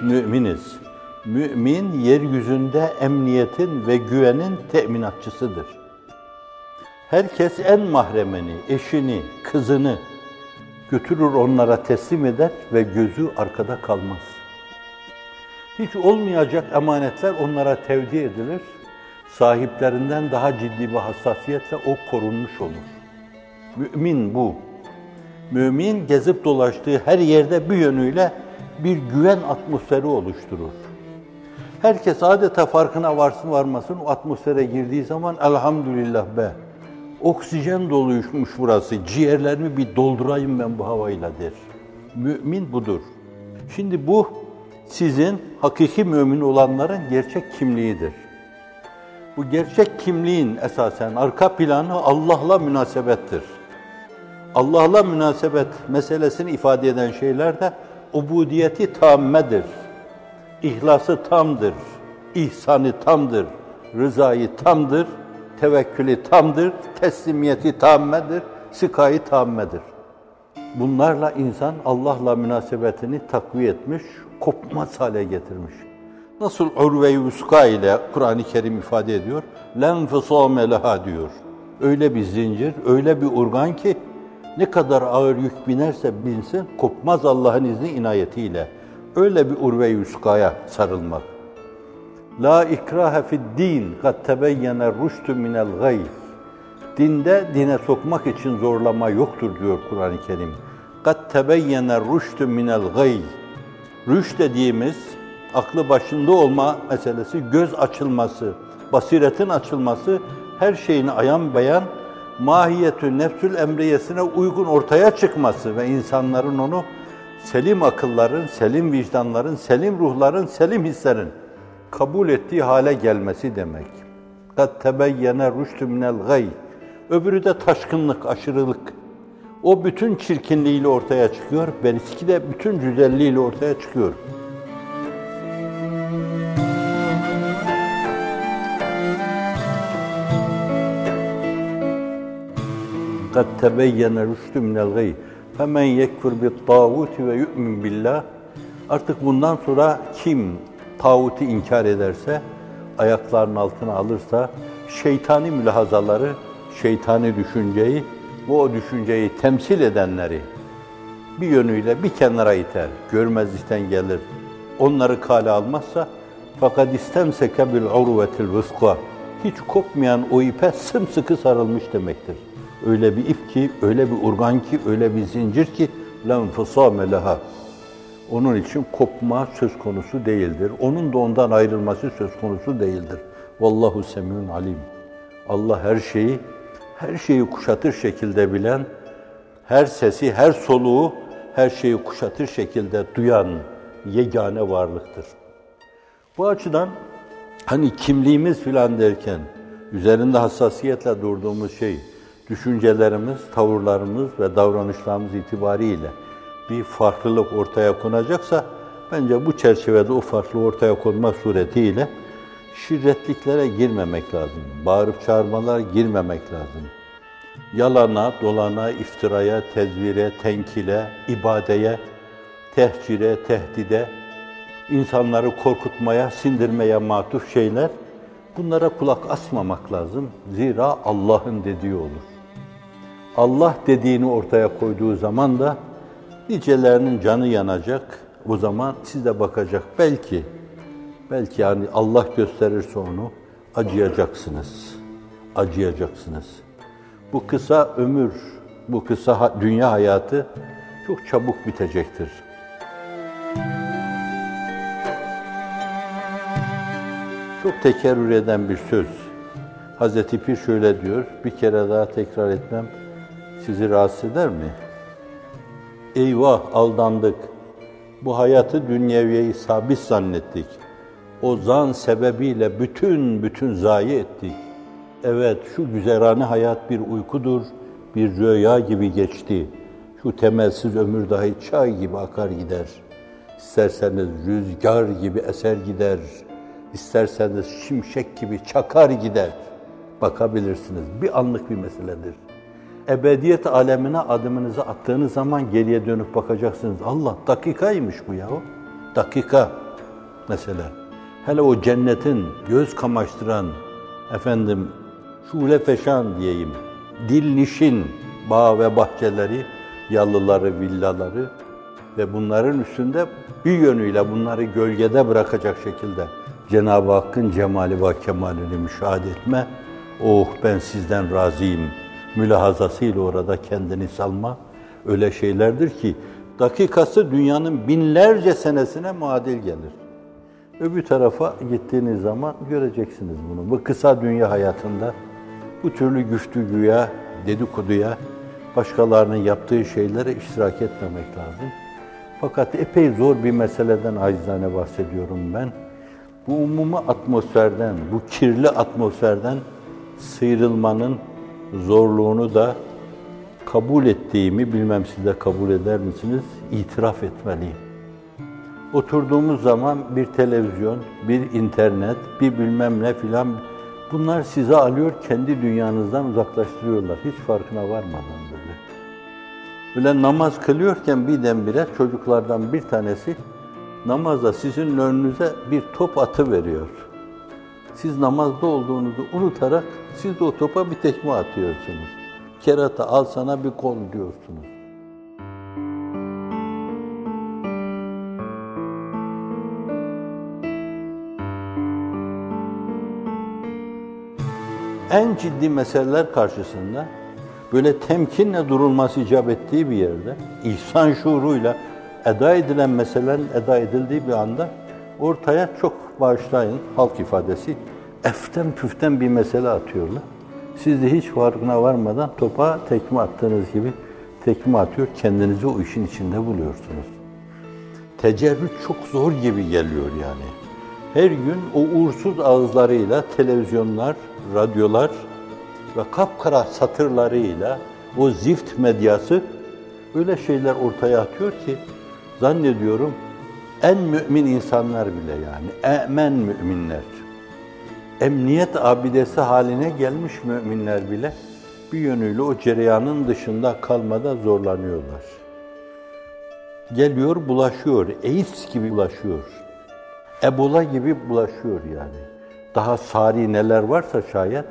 müminiz. Mümin yeryüzünde emniyetin ve güvenin teminatçısıdır. Herkes en mahremini, eşini, kızını götürür onlara teslim eder ve gözü arkada kalmaz. Hiç olmayacak emanetler onlara tevdi edilir. Sahiplerinden daha ciddi bir hassasiyetle o korunmuş olur. Mümin bu. Mümin gezip dolaştığı her yerde bir yönüyle bir güven atmosferi oluşturur. Herkes adeta farkına varsın varmasın o atmosfere girdiği zaman elhamdülillah be. Oksijen doluymuş burası. Ciğerlerimi bir doldurayım ben bu havayla der. Mümin budur. Şimdi bu sizin hakiki mümin olanların gerçek kimliğidir. Bu gerçek kimliğin esasen arka planı Allah'la münasebettir. Allah'la münasebet meselesini ifade eden şeyler de ubudiyeti tammedir. İhlası tamdır, ihsanı tamdır, rızayı tamdır, tevekkülü tamdır, teslimiyeti tammedir, sıkayı tammedir. Bunlarla insan Allah'la münasebetini takviye etmiş, kopmaz hale getirmiş. Nasıl urve-i vuska ile Kur'an-ı Kerim ifade ediyor? Len fısame leha diyor. Öyle bir zincir, öyle bir urgan ki ne kadar ağır yük binerse binsin kopmaz Allah'ın izni inayetiyle. Öyle bir urve-i sarılmak. La ikrahe fid din kad tebeyyene rüştü minel gayb. Dinde dine sokmak için zorlama yoktur diyor Kur'an-ı Kerim. Kad tebeyyene rüştü minel gayb. Rüş dediğimiz aklı başında olma meselesi, göz açılması, basiretin açılması, her şeyin ayan beyan, mahiyetü nefsül emriyesine uygun ortaya çıkması ve insanların onu selim akılların, selim vicdanların, selim ruhların, selim hislerin kabul ettiği hale gelmesi demek. Kad tebeyyene rüştü minel gay. Öbürü de taşkınlık, aşırılık. O bütün çirkinliğiyle ortaya çıkıyor, beriski de bütün güzelliğiyle ortaya çıkıyor. kad tebeyyene rüştü minel gayy. Femen yekfur bit tağuti ve yu'min billah. Artık bundan sonra kim tağuti inkar ederse, ayaklarının altına alırsa, şeytani mülahazaları, şeytani düşünceyi ve o düşünceyi temsil edenleri bir yönüyle bir kenara iter, görmezlikten gelir. Onları kale almazsa, fakat istemseke bil urvetil vuskva, hiç kopmayan o ipe sımsıkı sarılmış demektir. Öyle bir ip ki, öyle bir urgan ki, öyle bir zincir ki, lem fısame leha. Onun için kopma söz konusu değildir. Onun da ondan ayrılması söz konusu değildir. Vallahu semiyun alim. Allah her şeyi, her şeyi kuşatır şekilde bilen, her sesi, her soluğu, her şeyi kuşatır şekilde duyan yegane varlıktır. Bu açıdan hani kimliğimiz filan derken üzerinde hassasiyetle durduğumuz şey düşüncelerimiz, tavırlarımız ve davranışlarımız itibariyle bir farklılık ortaya konacaksa bence bu çerçevede o farklı ortaya konmak suretiyle şirretliklere girmemek lazım. Bağırıp çağırmalar girmemek lazım. Yalana, dolana, iftiraya, tezvire, tenkile, ibadeye, tehcire, tehdide, insanları korkutmaya, sindirmeye matuf şeyler, bunlara kulak asmamak lazım. Zira Allah'ın dediği olur. Allah dediğini ortaya koyduğu zaman da nicelerinin canı yanacak. O zaman siz de bakacak. Belki, belki yani Allah gösterirse onu acıyacaksınız. Acıyacaksınız. Bu kısa ömür, bu kısa dünya hayatı çok çabuk bitecektir. Çok tekerrür eden bir söz. Hazreti Pir şöyle diyor, bir kere daha tekrar etmem sizi rahatsız eder mi? Eyvah aldandık. Bu hayatı dünyeviyeyi sabit zannettik. O zan sebebiyle bütün bütün zayi ettik. Evet şu güzelane hayat bir uykudur, bir rüya gibi geçti. Şu temelsiz ömür dahi çay gibi akar gider. İsterseniz rüzgar gibi eser gider. İsterseniz şimşek gibi çakar gider. Bakabilirsiniz. Bir anlık bir meseledir ebediyet alemine adımınızı attığınız zaman geriye dönüp bakacaksınız. Allah dakikaymış bu ya. Dakika. mesela. Hele o cennetin göz kamaştıran, efendim, şule feşan diyeyim, dil nişin bağ ve bahçeleri, yalıları, villaları ve bunların üstünde bir yönüyle bunları gölgede bırakacak şekilde Cenab-ı Hakk'ın cemali ve kemalini müşahede etme. Oh ben sizden razıyım. Mülahazasıyla orada kendini salma. Öyle şeylerdir ki dakikası dünyanın binlerce senesine muadil gelir. Öbür tarafa gittiğiniz zaman göreceksiniz bunu. Bu kısa dünya hayatında bu türlü güftügüye, dedikoduya, başkalarının yaptığı şeylere iştirak etmemek lazım. Fakat epey zor bir meseleden acizane bahsediyorum ben. Bu umumi atmosferden, bu kirli atmosferden sıyrılmanın zorluğunu da kabul ettiğimi, bilmem siz de kabul eder misiniz, itiraf etmeliyim. Oturduğumuz zaman bir televizyon, bir internet, bir bilmem ne filan bunlar sizi alıyor, kendi dünyanızdan uzaklaştırıyorlar. Hiç farkına varmadan böyle. Böyle namaz kılıyorken birdenbire çocuklardan bir tanesi namazda sizin önünüze bir top atı veriyor. Siz namazda olduğunuzu unutarak siz de o topa bir tekme atıyorsunuz. Kerata al sana bir kol diyorsunuz. En ciddi meseleler karşısında böyle temkinle durulması icap ettiği bir yerde, ihsan şuuruyla eda edilen meselelerin eda edildiği bir anda ortaya çok bağışlayın halk ifadesi eften püften bir mesele atıyorlar. Siz de hiç farkına varmadan topa tekme attığınız gibi tekme atıyor, kendinizi o işin içinde buluyorsunuz. Tecerrüt çok zor gibi geliyor yani. Her gün o uğursuz ağızlarıyla televizyonlar, radyolar ve kapkara satırlarıyla o zift medyası öyle şeyler ortaya atıyor ki zannediyorum en mümin insanlar bile yani emen müminler emniyet abidesi haline gelmiş müminler bile bir yönüyle o cereyanın dışında kalmada zorlanıyorlar. Geliyor, bulaşıyor, AIDS gibi bulaşıyor. Ebola gibi bulaşıyor yani. Daha sari neler varsa şayet,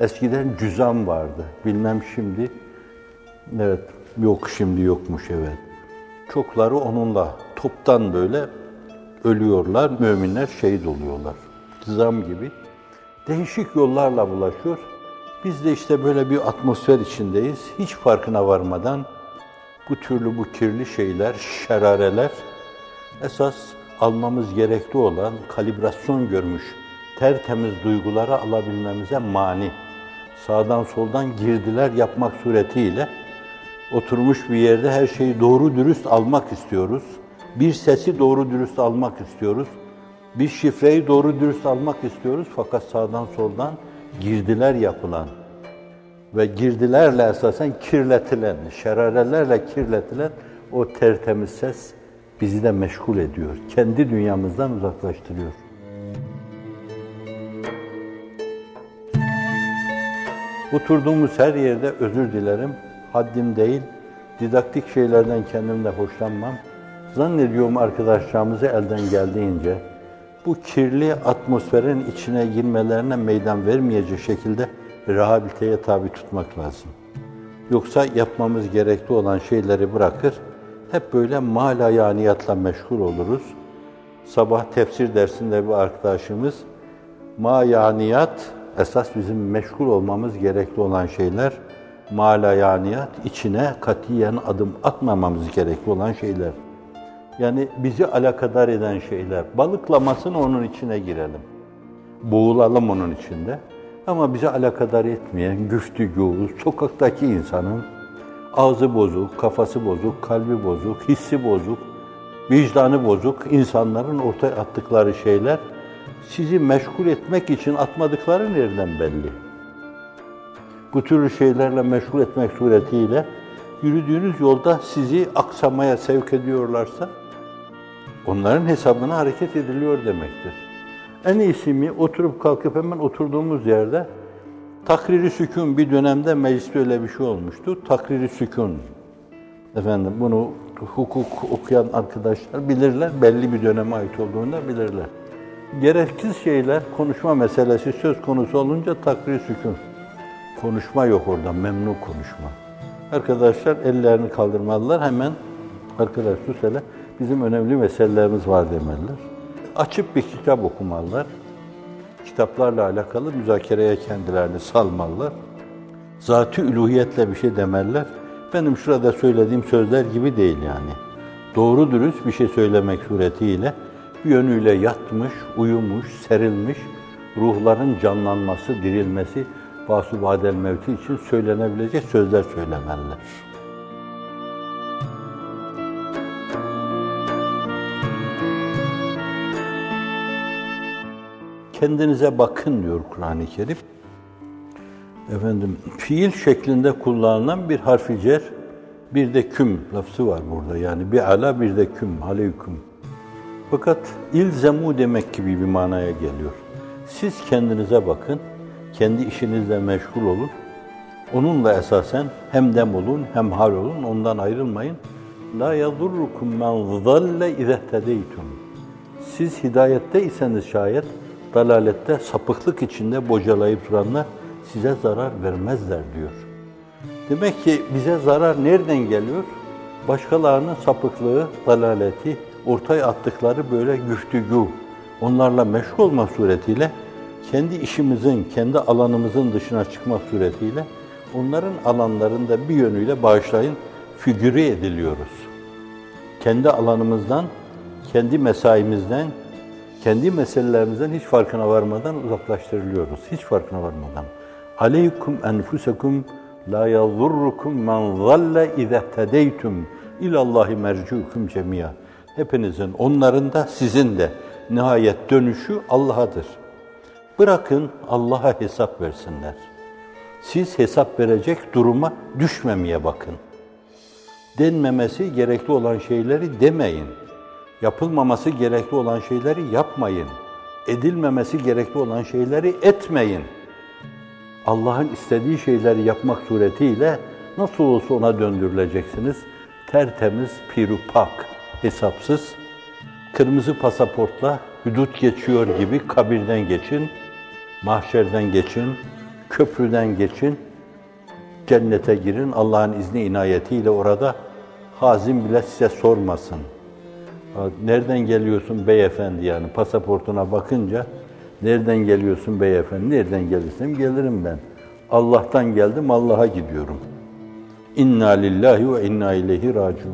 eskiden cüzam vardı. Bilmem şimdi, evet yok şimdi yokmuş evet. Çokları onunla toptan böyle ölüyorlar, müminler şehit oluyorlar. Cüzam gibi değişik yollarla bulaşıyor. Biz de işte böyle bir atmosfer içindeyiz. Hiç farkına varmadan bu türlü bu kirli şeyler, şerareler esas almamız gerekli olan kalibrasyon görmüş tertemiz duyguları alabilmemize mani. Sağdan soldan girdiler yapmak suretiyle oturmuş bir yerde her şeyi doğru dürüst almak istiyoruz. Bir sesi doğru dürüst almak istiyoruz. Bir şifreyi doğru dürüst almak istiyoruz fakat sağdan soldan girdiler yapılan ve girdilerle esasen kirletilen, şerarelerle kirletilen o tertemiz ses bizi de meşgul ediyor. Kendi dünyamızdan uzaklaştırıyor. Oturduğumuz her yerde özür dilerim. Haddim değil, didaktik şeylerden kendimle hoşlanmam. Zannediyorum arkadaşlarımızı elden geldiğince bu kirli atmosferin içine girmelerine meydan vermeyecek şekilde rehabiliteye tabi tutmak lazım. Yoksa yapmamız gerekli olan şeyleri bırakır, hep böyle malayaniyatla meşgul oluruz. Sabah tefsir dersinde bir arkadaşımız, mayaniyat esas bizim meşgul olmamız gerekli olan şeyler, malayaniyat içine katiyen adım atmamamız gerekli olan şeyler. Yani bizi alakadar eden şeyler. Balıklamasın onun içine girelim. Boğulalım onun içinde. Ama bizi alakadar etmeyen güftügü, sokaktaki insanın ağzı bozuk, kafası bozuk, kalbi bozuk, hissi bozuk, vicdanı bozuk insanların ortaya attıkları şeyler sizi meşgul etmek için atmadıkları nereden belli? Bu tür şeylerle meşgul etmek suretiyle yürüdüğünüz yolda sizi aksamaya sevk ediyorlarsa onların hesabına hareket ediliyor demektir. En iyisi mi oturup kalkıp hemen oturduğumuz yerde takriri sükun bir dönemde mecliste öyle bir şey olmuştu. Takriri sükun. Efendim bunu hukuk okuyan arkadaşlar bilirler, belli bir döneme ait olduğunu da bilirler. Gereksiz şeyler, konuşma meselesi söz konusu olunca takrir sükun. Konuşma yok orada, memnun konuşma. Arkadaşlar ellerini kaldırmalılar, hemen arkadaş sus hele, bizim önemli meselelerimiz var demeliler. Açıp bir kitap okumalılar. Kitaplarla alakalı müzakereye kendilerini salmalılar. Zat-ı üluhiyetle bir şey demeliler. Benim şurada söylediğim sözler gibi değil yani. Doğru dürüst bir şey söylemek suretiyle bir yönüyle yatmış, uyumuş, serilmiş, ruhların canlanması, dirilmesi, basu badel mevti için söylenebilecek sözler söylemeliler. Kendinize bakın diyor Kur'an-ı Kerim. Efendim, fiil şeklinde kullanılan bir harfi cer, bir de küm lafzı var burada. Yani bir ala bir de küm, aleyküm. Fakat ilzemu demek gibi bir manaya geliyor. Siz kendinize bakın, kendi işinizle meşgul olun. Onunla esasen hem dem olun hem hal olun, ondan ayrılmayın. La yadurrukum men zalle izehtedeytum. Siz hidayetteyseniz şayet, dalalette, sapıklık içinde bocalayıp duranlar size zarar vermezler diyor. Demek ki bize zarar nereden geliyor? Başkalarının sapıklığı, dalaleti, ortaya attıkları böyle güftügü, onlarla meşgul olma suretiyle kendi işimizin, kendi alanımızın dışına çıkmak suretiyle onların alanlarında bir yönüyle bağışlayın, figüre ediliyoruz. Kendi alanımızdan, kendi mesaimizden, kendi meselelerimizden hiç farkına varmadan uzaklaştırılıyoruz. Hiç farkına varmadan. Aleykum enfusekum la yadurrukum men zalle izehtedeytum ilallahi mercukum cemia. Hepinizin, onların da sizin de nihayet dönüşü Allah'adır. Bırakın Allah'a hesap versinler. Siz hesap verecek duruma düşmemeye bakın. Denmemesi gerekli olan şeyleri demeyin. Yapılmaması gerekli olan şeyleri yapmayın. Edilmemesi gerekli olan şeyleri etmeyin. Allah'ın istediği şeyleri yapmak suretiyle nasıl olsa ona döndürüleceksiniz. Tertemiz, pirupak, hesapsız, kırmızı pasaportla hudut geçiyor gibi kabirden geçin, mahşerden geçin, köprüden geçin, cennete girin. Allah'ın izni inayetiyle orada hazim bile size sormasın. Nereden geliyorsun beyefendi yani pasaportuna bakınca nereden geliyorsun beyefendi? Nereden gelirsem gelirim ben. Allah'tan geldim, Allah'a gidiyorum. İnna lillahi ve inna ileyhi raciun.